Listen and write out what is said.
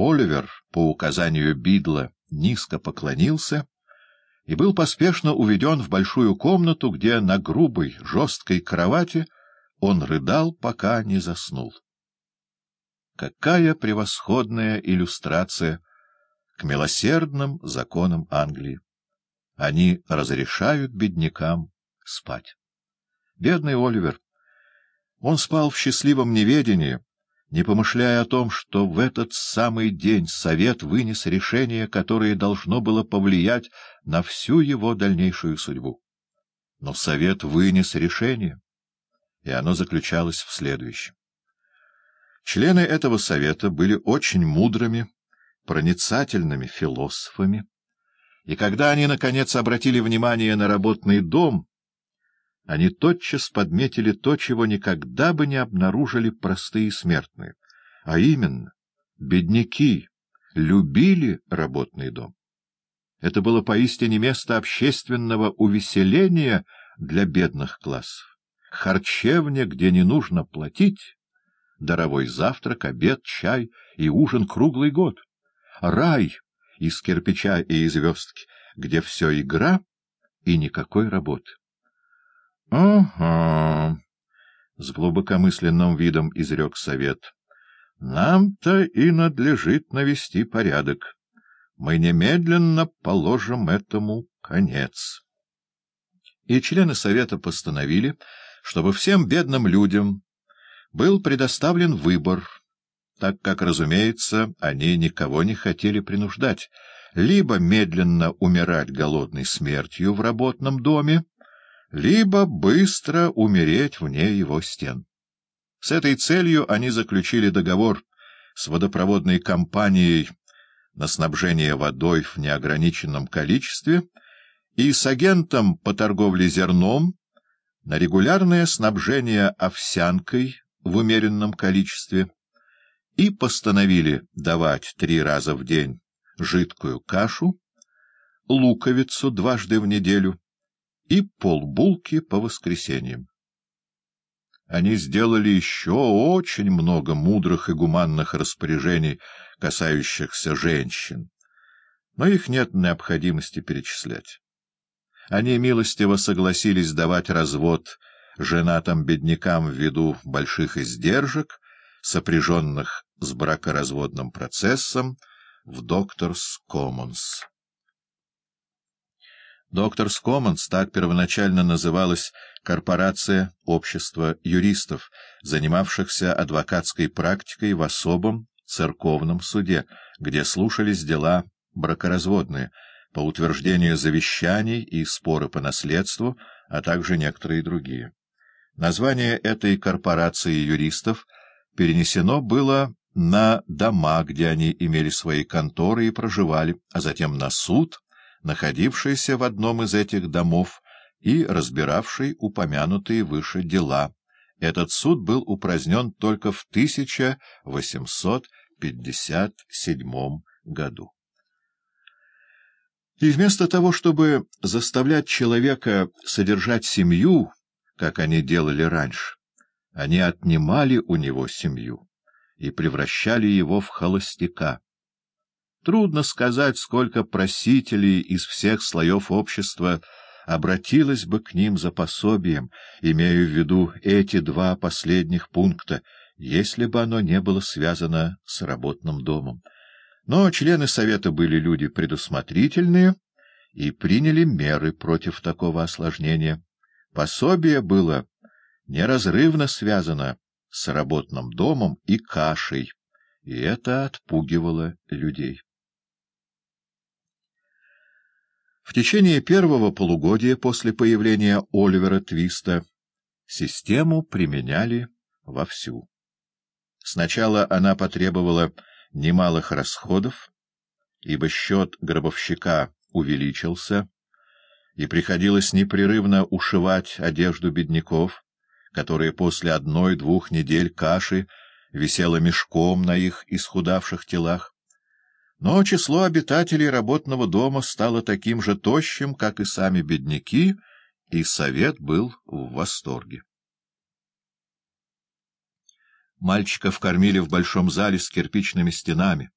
Оливер по указанию Бидла низко поклонился и был поспешно уведен в большую комнату, где на грубой, жесткой кровати он рыдал, пока не заснул. Какая превосходная иллюстрация к милосердным законам Англии! Они разрешают беднякам спать. Бедный Оливер! Он спал в счастливом неведении, не помышляя о том, что в этот самый день совет вынес решение, которое должно было повлиять на всю его дальнейшую судьбу. Но совет вынес решение, и оно заключалось в следующем. Члены этого совета были очень мудрыми, проницательными философами, и когда они, наконец, обратили внимание на работный дом, они тотчас подметили то, чего никогда бы не обнаружили простые смертные, а именно, бедняки любили работный дом. Это было поистине место общественного увеселения для бедных классов, харчевня, где не нужно платить, даровой завтрак, обед, чай и ужин круглый год, рай из кирпича и из звездки, где все игра и никакой работы. — Ага, — с глубокомысленным видом изрек совет. — Нам-то и надлежит навести порядок. Мы немедленно положим этому конец. И члены совета постановили, чтобы всем бедным людям был предоставлен выбор, так как, разумеется, они никого не хотели принуждать, либо медленно умирать голодной смертью в работном доме, либо быстро умереть вне его стен. С этой целью они заключили договор с водопроводной компанией на снабжение водой в неограниченном количестве и с агентом по торговле зерном на регулярное снабжение овсянкой в умеренном количестве и постановили давать три раза в день жидкую кашу, луковицу дважды в неделю и полбулки по воскресеньям. Они сделали еще очень много мудрых и гуманных распоряжений, касающихся женщин, но их нет необходимости перечислять. Они милостиво согласились давать развод женатым беднякам ввиду больших издержек, сопряженных с бракоразводным процессом в Докторс Commons. Докторс Commons так первоначально называлась корпорация общества юристов, занимавшихся адвокатской практикой в особом церковном суде, где слушались дела бракоразводные, по утверждению завещаний и споры по наследству, а также некоторые другие. Название этой корпорации юристов перенесено было на дома, где они имели свои конторы и проживали, а затем на суд, находившийся в одном из этих домов и разбиравший упомянутые выше дела. Этот суд был упразднен только в 1857 году. И вместо того, чтобы заставлять человека содержать семью, как они делали раньше, они отнимали у него семью и превращали его в холостяка. Трудно сказать, сколько просителей из всех слоев общества обратилось бы к ним за пособием, имея в виду эти два последних пункта, если бы оно не было связано с работным домом. Но члены Совета были люди предусмотрительные и приняли меры против такого осложнения. Пособие было неразрывно связано с работным домом и кашей, и это отпугивало людей. В течение первого полугодия после появления Оливера Твиста систему применяли вовсю. Сначала она потребовала немалых расходов, ибо счет гробовщика увеличился, и приходилось непрерывно ушивать одежду бедняков, которая после одной-двух недель каши висела мешком на их исхудавших телах. Но число обитателей работного дома стало таким же тощим, как и сами бедняки, и совет был в восторге. Мальчиков кормили в большом зале с кирпичными стенами.